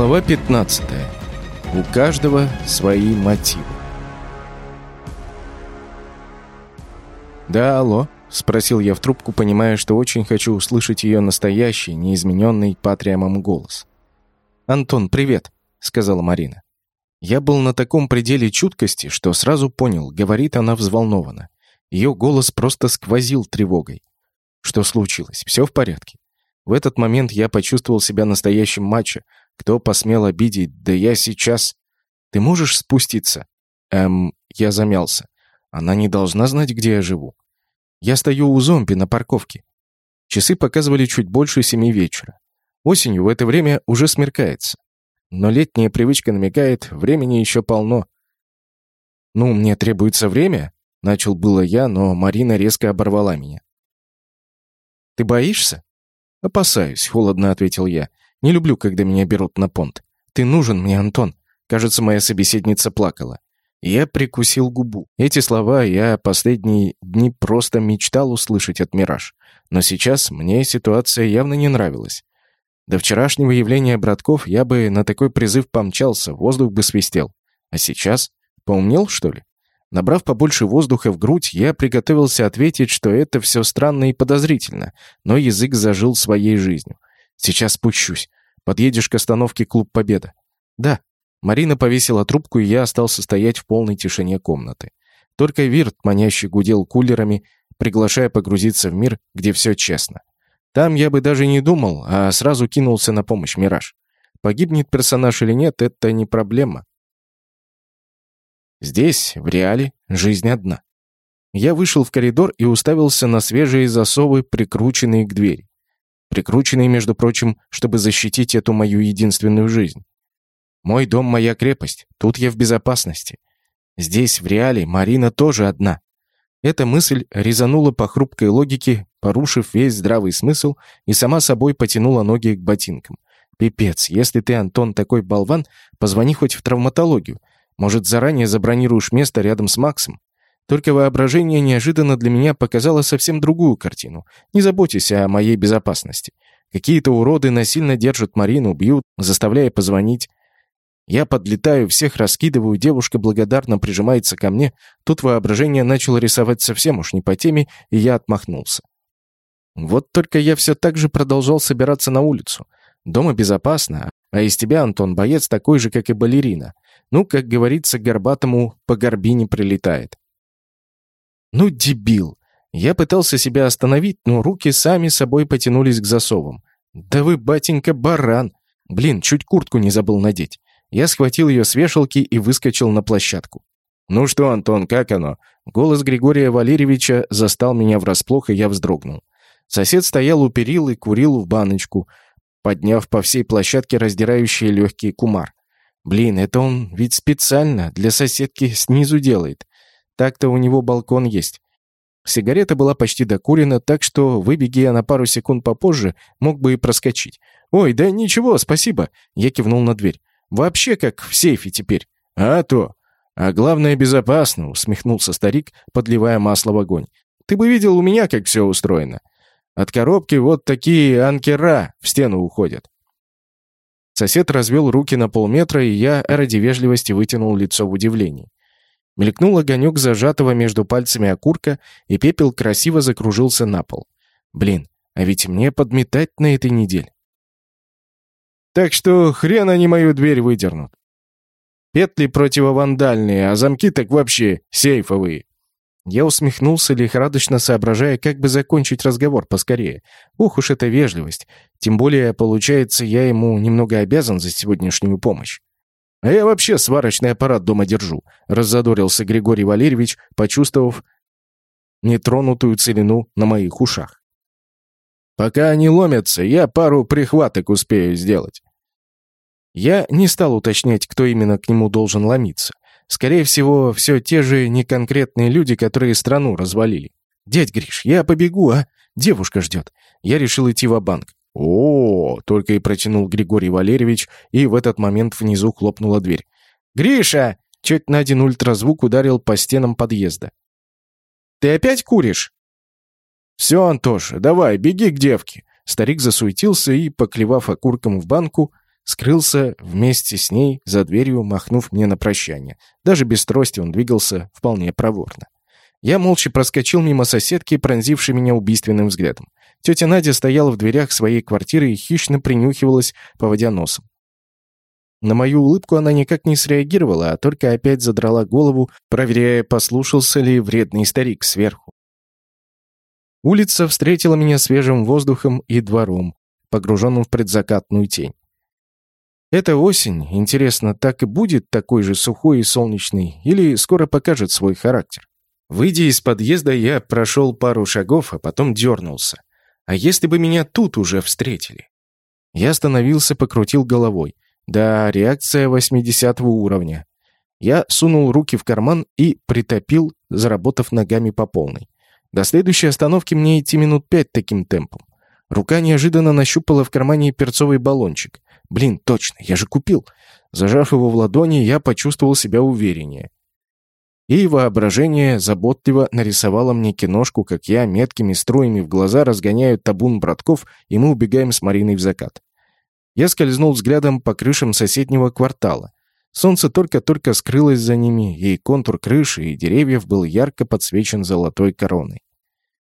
Глава 15. У каждого свои мотивы. «Да, алло?» — спросил я в трубку, понимая, что очень хочу услышать ее настоящий, неизмененный Патриамом голос. «Антон, привет!» — сказала Марина. Я был на таком пределе чуткости, что сразу понял, говорит она взволнованно. Ее голос просто сквозил тревогой. Что случилось? Все в порядке? В этот момент я почувствовал себя настоящим мачо, кто посмел обидеть? Да я сейчас... Ты можешь спуститься? Эм, я замялся. Она не должна знать, где я живу. Я стою у зомби на парковке. Часы показывали чуть больше семи вечера. Осенью в это время уже смеркается. Но летняя привычка намекает, времени еще полно. «Ну, мне требуется время?» — начал было я, но Марина резко оборвала меня. «Ты боишься?» «Опасаюсь», — холодно ответил я. Не люблю, когда меня берут на понт. Ты нужен мне, Антон. Кажется, моя собеседница плакала. Я прикусил губу. Эти слова я последние дни просто мечтал услышать от Мираж. Но сейчас мне ситуация явно не нравилась. До вчерашнего явления братков я бы на такой призыв помчался, воздух бы свистел. А сейчас? Поумнел, что ли? Набрав побольше воздуха в грудь, я приготовился ответить, что это все странно и подозрительно, но язык зажил своей жизнью. Сейчас спущусь. Подъедешь к остановке «Клуб Победа». Да. Марина повесила трубку, и я остался стоять в полной тишине комнаты. Только Вирт, манящий, гудел кулерами, приглашая погрузиться в мир, где все честно. Там я бы даже не думал, а сразу кинулся на помощь Мираж. Погибнет персонаж или нет, это не проблема. Здесь, в реале, жизнь одна. Я вышел в коридор и уставился на свежие засовы, прикрученные к двери прикрученный, между прочим, чтобы защитить эту мою единственную жизнь. Мой дом — моя крепость, тут я в безопасности. Здесь, в реале, Марина тоже одна. Эта мысль резанула по хрупкой логике, порушив весь здравый смысл, и сама собой потянула ноги к ботинкам. «Пипец, если ты, Антон, такой болван, позвони хоть в травматологию. Может, заранее забронируешь место рядом с Максом?» Только воображение неожиданно для меня показало совсем другую картину. Не заботьтесь о моей безопасности. Какие-то уроды насильно держат Марину, бьют, заставляя позвонить. Я подлетаю, всех раскидываю, девушка благодарно прижимается ко мне. Тут воображение начало рисовать совсем уж не по теме, и я отмахнулся. Вот только я все так же продолжал собираться на улицу. Дома безопасно, а из тебя, Антон, боец такой же, как и балерина. Ну, как говорится, горбатому по горбине прилетает. Ну, дебил. Я пытался себя остановить, но руки сами собой потянулись к засовам. Да вы, батенька, баран. Блин, чуть куртку не забыл надеть. Я схватил ее с вешалки и выскочил на площадку. «Ну что, Антон, как оно?» Голос Григория Валерьевича застал меня врасплох, и я вздрогнул. Сосед стоял у перил и курил в баночку, подняв по всей площадке раздирающие легкие кумар. Блин, это он ведь специально для соседки снизу делает. Так-то у него балкон есть. Сигарета была почти докурена, так что, выбеги я на пару секунд попозже, мог бы и проскочить. «Ой, да ничего, спасибо!» Я кивнул на дверь. «Вообще как в сейфе теперь». «А то!» «А главное, безопасно», — усмехнулся старик, подливая масло в огонь. «Ты бы видел у меня, как все устроено. От коробки вот такие анкера в стену уходят». Сосед развел руки на полметра, и я ради вежливости вытянул лицо в удивлении. Мелькнул огонек зажатого между пальцами окурка, и пепел красиво закружился на пол. Блин, а ведь мне подметать на этой неделе. Так что хрен они мою дверь выдернут. Петли противовандальные, а замки так вообще сейфовые. Я усмехнулся, лихорадочно соображая, как бы закончить разговор поскорее. Ух уж эта вежливость. Тем более, получается, я ему немного обязан за сегодняшнюю помощь. «А я вообще сварочный аппарат дома держу», — раззадорился Григорий Валерьевич, почувствовав нетронутую целину на моих ушах. «Пока они ломятся, я пару прихваток успею сделать». Я не стал уточнять, кто именно к нему должен ломиться. Скорее всего, все те же неконкретные люди, которые страну развалили. «Дядь Гриш, я побегу, а? Девушка ждет». Я решил идти в банк о, только и протянул Григорий Валерьевич, и в этот момент внизу хлопнула дверь. «Гриша!» — чуть на один ультразвук ударил по стенам подъезда. «Ты опять куришь?» «Все, Антоша, давай, беги к девке!» Старик засуетился и, поклевав окурком в банку, скрылся вместе с ней за дверью, махнув мне на прощание. Даже без трости он двигался вполне проворно. Я молча проскочил мимо соседки, пронзившей меня убийственным взглядом. Тетя Надя стояла в дверях своей квартиры и хищно принюхивалась, поводя носом. На мою улыбку она никак не среагировала, а только опять задрала голову, проверяя, послушался ли вредный старик сверху. Улица встретила меня свежим воздухом и двором, погруженным в предзакатную тень. Эта осень, интересно, так и будет такой же сухой и солнечной, или скоро покажет свой характер? Выйдя из подъезда, я прошел пару шагов, а потом дернулся. А если бы меня тут уже встретили? Я остановился, покрутил головой. Да, реакция 80 уровня. Я сунул руки в карман и притопил, заработав ногами по полной. До следующей остановки мне идти минут пять таким темпом. Рука неожиданно нащупала в кармане перцовый баллончик. Блин, точно, я же купил. Зажав его в ладони, я почувствовал себя увереннее. И воображение заботливо нарисовало мне киношку, как я меткими струями в глаза разгоняю табун братков, и мы убегаем с Мариной в закат. Я скользнул взглядом по крышам соседнего квартала. Солнце только-только скрылось за ними, и контур крыши и деревьев был ярко подсвечен золотой короной.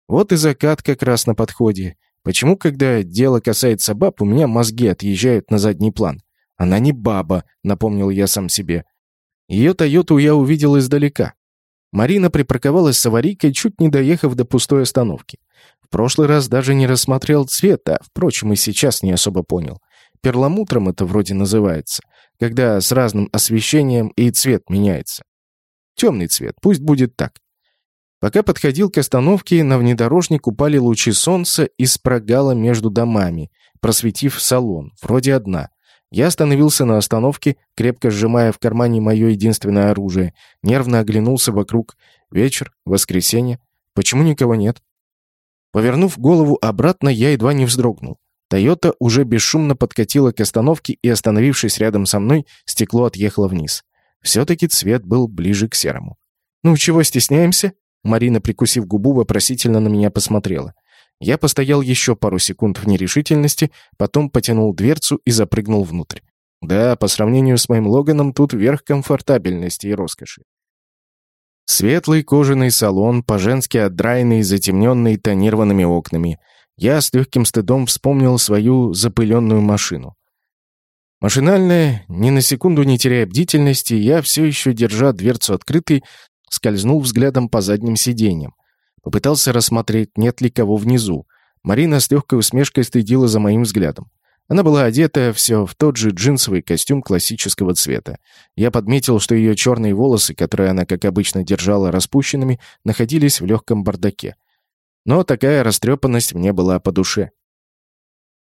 Вот и закат как раз на подходе. Почему, когда дело касается баб, у меня мозги отъезжают на задний план? Она не баба, напомнил я сам себе. Ее «Тойоту» я увидел издалека. Марина припарковалась с аварийкой, чуть не доехав до пустой остановки. В прошлый раз даже не рассмотрел цвет, а, впрочем, и сейчас не особо понял. Перламутром это вроде называется, когда с разным освещением и цвет меняется. Темный цвет, пусть будет так. Пока подходил к остановке, на внедорожник упали лучи солнца из прогала между домами, просветив салон, вроде одна. Я остановился на остановке, крепко сжимая в кармане мое единственное оружие, нервно оглянулся вокруг. Вечер, воскресенье. Почему никого нет? Повернув голову обратно, я едва не вздрогнул. «Тойота» уже бесшумно подкатила к остановке и, остановившись рядом со мной, стекло отъехало вниз. Все-таки цвет был ближе к серому. «Ну, чего стесняемся?» Марина, прикусив губу, вопросительно на меня посмотрела. Я постоял еще пару секунд в нерешительности, потом потянул дверцу и запрыгнул внутрь. Да, по сравнению с моим Логаном, тут верх комфортабельности и роскоши. Светлый кожаный салон, по-женски отдраенный, затемненный тонированными окнами. Я с легким стыдом вспомнил свою запыленную машину. Машинально, ни на секунду не теряя бдительности, я все еще, держа дверцу открытой, скользнул взглядом по задним сиденьям. Попытался рассмотреть, нет ли кого внизу. Марина с легкой усмешкой следила за моим взглядом. Она была одета все в тот же джинсовый костюм классического цвета. Я подметил, что ее черные волосы, которые она, как обычно, держала распущенными, находились в легком бардаке. Но такая растрепанность мне была по душе.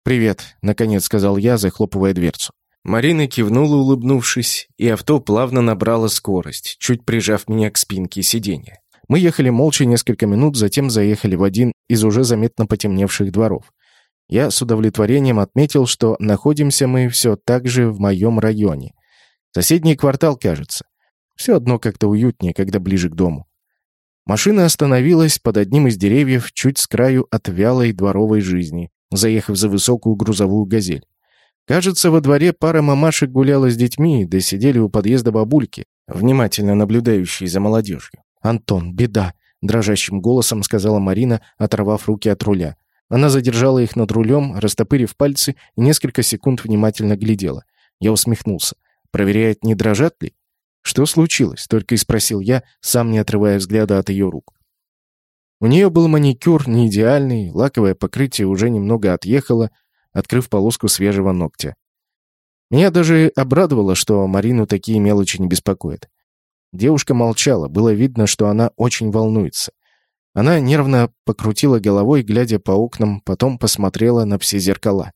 «Привет», — наконец сказал я, захлопывая дверцу. Марина кивнула, улыбнувшись, и авто плавно набрало скорость, чуть прижав меня к спинке сиденья. Мы ехали молча несколько минут, затем заехали в один из уже заметно потемневших дворов. Я с удовлетворением отметил, что находимся мы все так же в моем районе. Соседний квартал, кажется. Все одно как-то уютнее, когда ближе к дому. Машина остановилась под одним из деревьев чуть с краю от вялой дворовой жизни, заехав за высокую грузовую газель. Кажется, во дворе пара мамашек гуляла с детьми, да сидели у подъезда бабульки, внимательно наблюдающие за молодежью. «Антон, беда!» — дрожащим голосом сказала Марина, оторвав руки от руля. Она задержала их над рулем, растопырив пальцы, и несколько секунд внимательно глядела. Я усмехнулся. «Проверяет, не дрожат ли?» «Что случилось?» — только и спросил я, сам не отрывая взгляда от ее рук. У нее был маникюр не идеальный, лаковое покрытие уже немного отъехало, открыв полоску свежего ногтя. Меня даже обрадовало, что Марину такие мелочи не беспокоят. Девушка молчала, было видно, что она очень волнуется. Она нервно покрутила головой, глядя по окнам, потом посмотрела на все зеркала.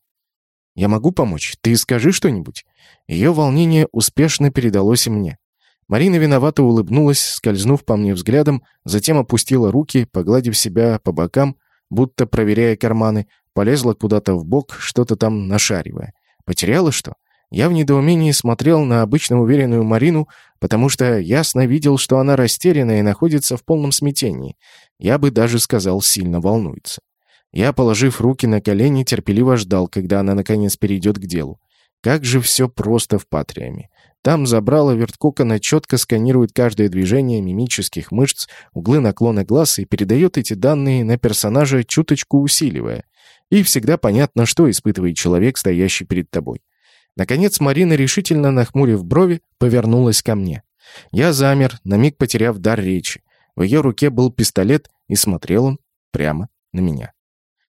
«Я могу помочь? Ты скажи что-нибудь». Ее волнение успешно передалось и мне. Марина виновато улыбнулась, скользнув по мне взглядом, затем опустила руки, погладив себя по бокам, будто проверяя карманы, полезла куда-то в бок, что-то там нашаривая. Потеряла что? Я в недоумении смотрел на обычно уверенную Марину, потому что ясно видел, что она растеряна и находится в полном смятении. Я бы даже сказал, сильно волнуется. Я, положив руки на колени, терпеливо ждал, когда она наконец перейдет к делу. Как же все просто в Патриаме. Там забрало Верткокона четко сканирует каждое движение мимических мышц, углы наклона глаз и передает эти данные на персонажа, чуточку усиливая. И всегда понятно, что испытывает человек, стоящий перед тобой. Наконец Марина, решительно нахмурив брови, повернулась ко мне. Я замер, на миг потеряв дар речи. В ее руке был пистолет, и смотрел он прямо на меня.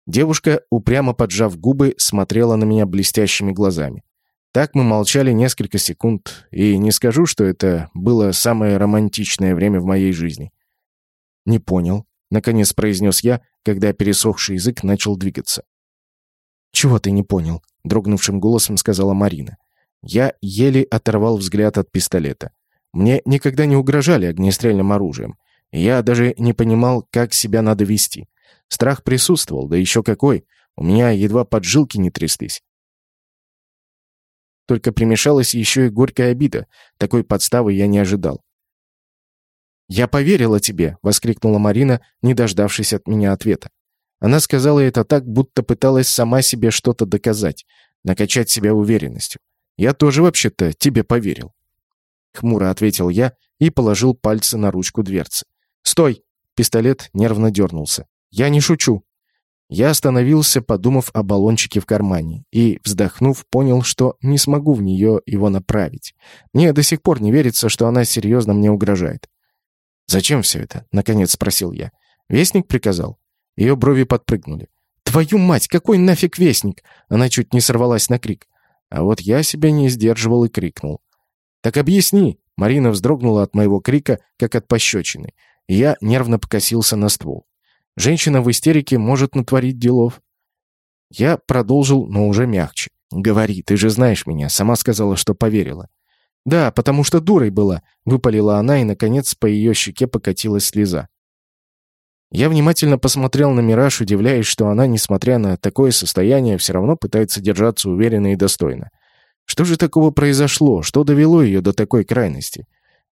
Девушка, упрямо поджав губы, смотрела на меня блестящими глазами. Так мы молчали несколько секунд, и не скажу, что это было самое романтичное время в моей жизни. «Не понял», — наконец произнес я, когда пересохший язык начал двигаться. «Чего ты не понял?» — дрогнувшим голосом сказала Марина. Я еле оторвал взгляд от пистолета. Мне никогда не угрожали огнестрельным оружием. Я даже не понимал, как себя надо вести. Страх присутствовал, да еще какой. У меня едва поджилки не тряслись. Только примешалась еще и горькая обида. Такой подставы я не ожидал. «Я поверила тебе!» — воскликнула Марина, не дождавшись от меня ответа. Она сказала это так, будто пыталась сама себе что-то доказать, накачать себя уверенностью. «Я тоже вообще-то тебе поверил». Хмуро ответил я и положил пальцы на ручку дверцы. «Стой!» — пистолет нервно дернулся. «Я не шучу. Я остановился, подумав о баллончике в кармане, и, вздохнув, понял, что не смогу в нее его направить. Мне до сих пор не верится, что она серьезно мне угрожает. «Зачем все это?» — наконец спросил я. «Вестник приказал?» Ее брови подпрыгнули. «Твою мать, какой нафиг вестник?» Она чуть не сорвалась на крик. А вот я себя не сдерживал и крикнул. «Так объясни!» Марина вздрогнула от моего крика, как от пощечины. Я нервно покосился на ствол. Женщина в истерике может натворить делов. Я продолжил, но уже мягче. «Говори, ты же знаешь меня, сама сказала, что поверила». «Да, потому что дурой была», — выпалила она, и, наконец, по ее щеке покатилась слеза. Я внимательно посмотрел на Мираж, удивляясь, что она, несмотря на такое состояние, все равно пытается держаться уверенно и достойно. Что же такого произошло? Что довело ее до такой крайности?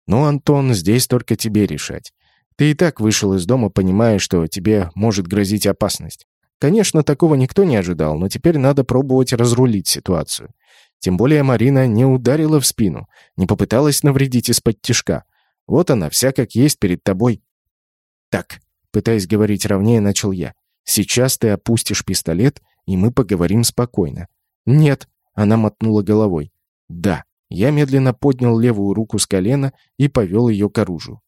Ну, Антон, здесь только тебе решать. Ты и так вышел из дома, понимая, что тебе может грозить опасность. Конечно, такого никто не ожидал, но теперь надо пробовать разрулить ситуацию. Тем более Марина не ударила в спину, не попыталась навредить из-под тишка. Вот она, вся как есть перед тобой. Так, пытаясь говорить ровнее, начал я. Сейчас ты опустишь пистолет, и мы поговорим спокойно. Нет, она мотнула головой. Да. Я медленно поднял левую руку с колена и повел ее к оружию.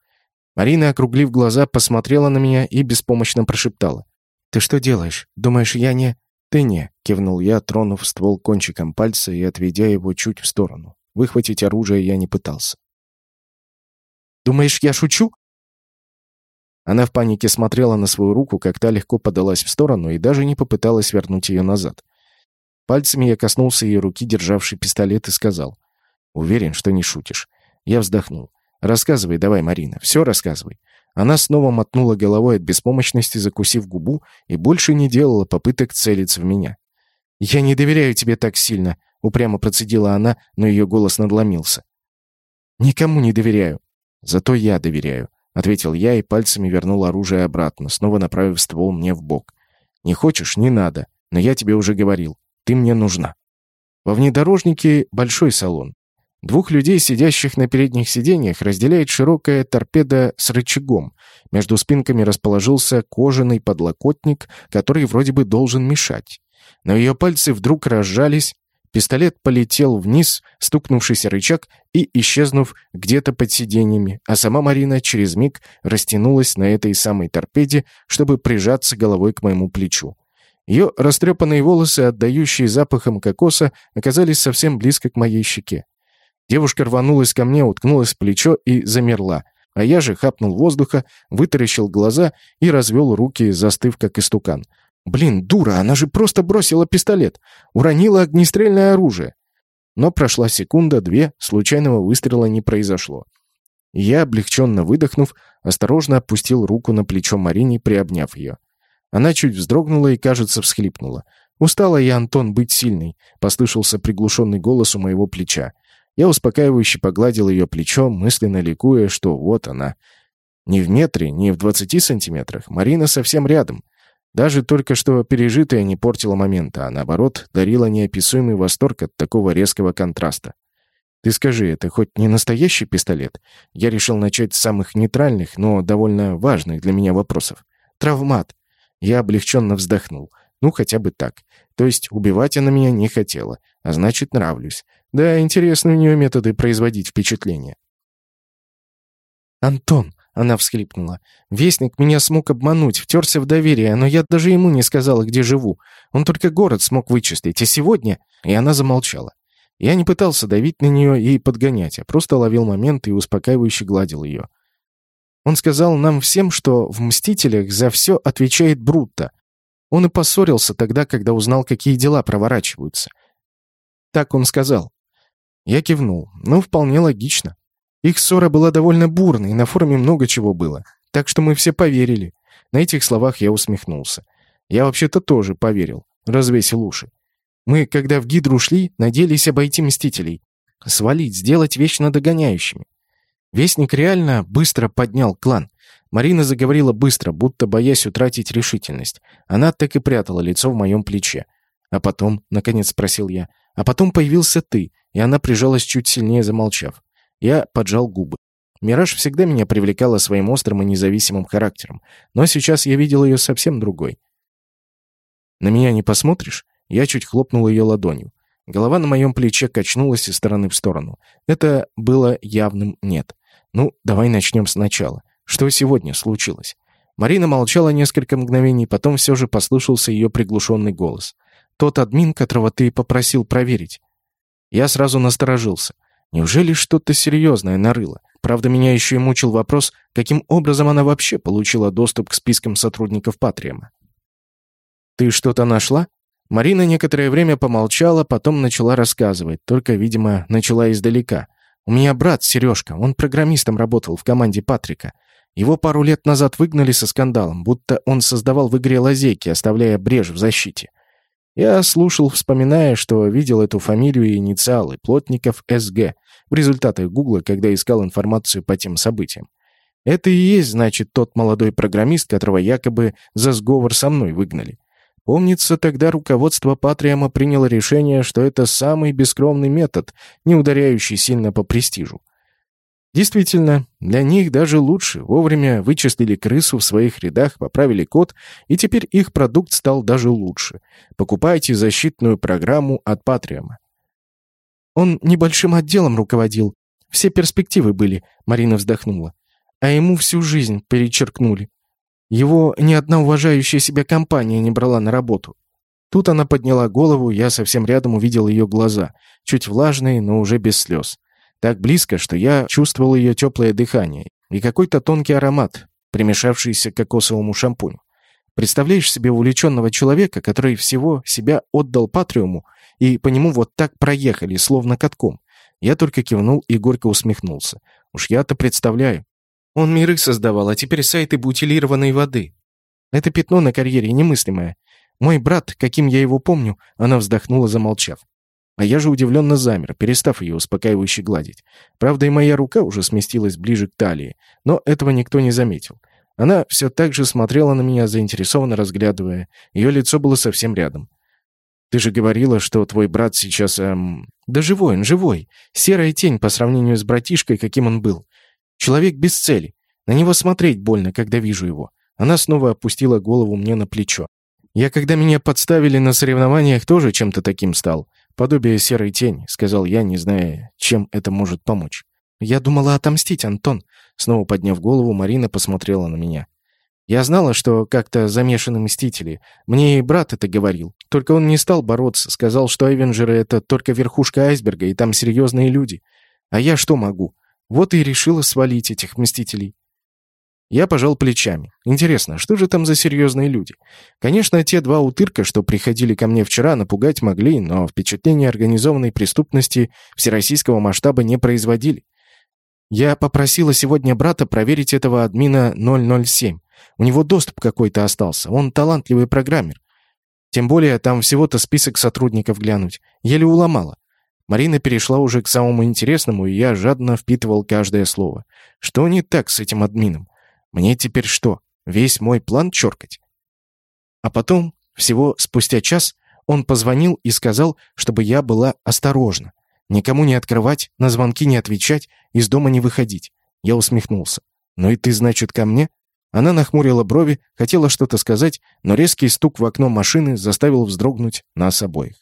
Марина, округлив глаза, посмотрела на меня и беспомощно прошептала. «Ты что делаешь? Думаешь, я не...» «Ты не», — кивнул я, тронув ствол кончиком пальца и отведя его чуть в сторону. Выхватить оружие я не пытался. «Думаешь, я шучу?» Она в панике смотрела на свою руку, как та легко подалась в сторону и даже не попыталась вернуть ее назад. Пальцами я коснулся ее руки, державшей пистолет, и сказал. «Уверен, что не шутишь». Я вздохнул. «Рассказывай давай, Марина, все рассказывай». Она снова мотнула головой от беспомощности, закусив губу, и больше не делала попыток целиться в меня. «Я не доверяю тебе так сильно», — упрямо процедила она, но ее голос надломился. «Никому не доверяю». «Зато я доверяю», — ответил я и пальцами вернул оружие обратно, снова направив ствол мне в бок. «Не хочешь — не надо, но я тебе уже говорил, ты мне нужна». Во внедорожнике большой салон. Двух людей, сидящих на передних сиденьях, разделяет широкая торпеда с рычагом. Между спинками расположился кожаный подлокотник, который вроде бы должен мешать. Но ее пальцы вдруг разжались, пистолет полетел вниз, стукнувшийся рычаг и исчезнув где-то под сиденьями, а сама Марина через миг растянулась на этой самой торпеде, чтобы прижаться головой к моему плечу. Ее растрепанные волосы, отдающие запахом кокоса, оказались совсем близко к моей щеке. Девушка рванулась ко мне, уткнулась в плечо и замерла. А я же хапнул воздуха, вытаращил глаза и развел руки, застыв как истукан. Блин, дура, она же просто бросила пистолет. Уронила огнестрельное оружие. Но прошла секунда, две, случайного выстрела не произошло. Я, облегченно выдохнув, осторожно опустил руку на плечо Марине, приобняв ее. Она чуть вздрогнула и, кажется, всхлипнула. «Устала я, Антон, быть сильной», — послышался приглушенный голос у моего плеча. Я успокаивающе погладил ее плечо, мысленно ликуя, что вот она. Не в метре, не в двадцати сантиметрах. Марина совсем рядом. Даже только что пережитое не портило момента, а наоборот, дарило неописуемый восторг от такого резкого контраста. «Ты скажи, это хоть не настоящий пистолет?» Я решил начать с самых нейтральных, но довольно важных для меня вопросов. «Травмат!» Я облегченно вздохнул. Ну, хотя бы так. То есть убивать она меня не хотела, а значит, нравлюсь. Да, интересны у нее методы производить впечатление. «Антон!» — она всхлипнула. «Вестник меня смог обмануть, втерся в доверие, но я даже ему не сказала, где живу. Он только город смог вычислить, а сегодня...» И она замолчала. Я не пытался давить на нее и подгонять, а просто ловил момент и успокаивающе гладил ее. Он сказал нам всем, что в «Мстителях» за все отвечает Брутто. Он и поссорился тогда, когда узнал, какие дела проворачиваются. Так он сказал. Я кивнул. Ну, вполне логично. Их ссора была довольно бурной, на форуме много чего было. Так что мы все поверили. На этих словах я усмехнулся. Я вообще-то тоже поверил. Развесил уши. Мы, когда в Гидру шли, надеялись обойти Мстителей. Свалить, сделать вечно догоняющими. Вестник реально быстро поднял клан. Марина заговорила быстро, будто боясь утратить решительность. Она так и прятала лицо в моем плече. «А потом?» — наконец спросил я. «А потом появился ты», и она прижалась чуть сильнее, замолчав. Я поджал губы. Мираж всегда меня привлекала своим острым и независимым характером, но сейчас я видел ее совсем другой. «На меня не посмотришь?» Я чуть хлопнул ее ладонью. Голова на моем плече качнулась из стороны в сторону. Это было явным «нет». «Ну, давай начнем сначала. Что сегодня случилось?» Марина молчала несколько мгновений, потом все же послышался ее приглушенный голос. «Тот админ, которого ты попросил проверить». Я сразу насторожился. Неужели что-то серьезное нарыло? Правда, меня еще и мучил вопрос, каким образом она вообще получила доступ к спискам сотрудников Патриама. «Ты что-то нашла?» Марина некоторое время помолчала, потом начала рассказывать, только, видимо, начала издалека. «У меня брат Сережка, он программистом работал в команде Патрика. Его пару лет назад выгнали со скандалом, будто он создавал в игре лазейки, оставляя брешь в защите. Я слушал, вспоминая, что видел эту фамилию и инициалы Плотников СГ в результатах Гугла, когда искал информацию по тем событиям. Это и есть, значит, тот молодой программист, которого якобы за сговор со мной выгнали. Помнится, тогда руководство Патриама приняло решение, что это самый бескромный метод, не ударяющий сильно по престижу. Действительно, для них даже лучше. Вовремя вычислили крысу в своих рядах, поправили код, и теперь их продукт стал даже лучше. Покупайте защитную программу от Патриама. Он небольшим отделом руководил. Все перспективы были, Марина вздохнула. А ему всю жизнь перечеркнули. Его ни одна уважающая себя компания не брала на работу. Тут она подняла голову, я совсем рядом увидел ее глаза, чуть влажные, но уже без слез. Так близко, что я чувствовал ее теплое дыхание и какой-то тонкий аромат, примешавшийся к кокосовому шампуню. Представляешь себе увлеченного человека, который всего себя отдал Патриуму, и по нему вот так проехали, словно катком. Я только кивнул и горько усмехнулся. Уж я-то представляю. Он миры создавал, а теперь сайты бутилированной воды. Это пятно на карьере немыслимое. Мой брат, каким я его помню, она вздохнула, замолчав. А я же удивленно замер, перестав ее успокаивающе гладить. Правда, и моя рука уже сместилась ближе к талии, но этого никто не заметил. Она все так же смотрела на меня, заинтересованно разглядывая. Ее лицо было совсем рядом. «Ты же говорила, что твой брат сейчас, эм...» «Да живой он, живой. Серая тень по сравнению с братишкой, каким он был. Человек без цели. На него смотреть больно, когда вижу его». Она снова опустила голову мне на плечо. «Я, когда меня подставили на соревнованиях, тоже чем-то таким стал. «Подобие серой тени», — сказал я, не зная, чем это может помочь. «Я думала отомстить, Антон». Снова подняв голову, Марина посмотрела на меня. «Я знала, что как-то замешаны Мстители. Мне и брат это говорил. Только он не стал бороться. Сказал, что Эвенджеры — это только верхушка айсберга, и там серьезные люди. А я что могу? Вот и решила свалить этих Мстителей. Я пожал плечами. Интересно, что же там за серьезные люди? Конечно, те два утырка, что приходили ко мне вчера, напугать могли, но впечатление организованной преступности всероссийского масштаба не производили. Я попросила сегодня брата проверить этого админа 007. У него доступ какой-то остался, он талантливый программер. Тем более там всего-то список сотрудников глянуть. Еле уломала. Марина перешла уже к самому интересному, и я жадно впитывал каждое слово. Что не так с этим админом? Мне теперь что, весь мой план чёркать? А потом, всего спустя час, он позвонил и сказал, чтобы я была осторожна. Никому не открывать, на звонки не отвечать, из дома не выходить. Я усмехнулся. «Ну и ты, значит, ко мне?» Она нахмурила брови, хотела что-то сказать, но резкий стук в окно машины заставил вздрогнуть нас обоих.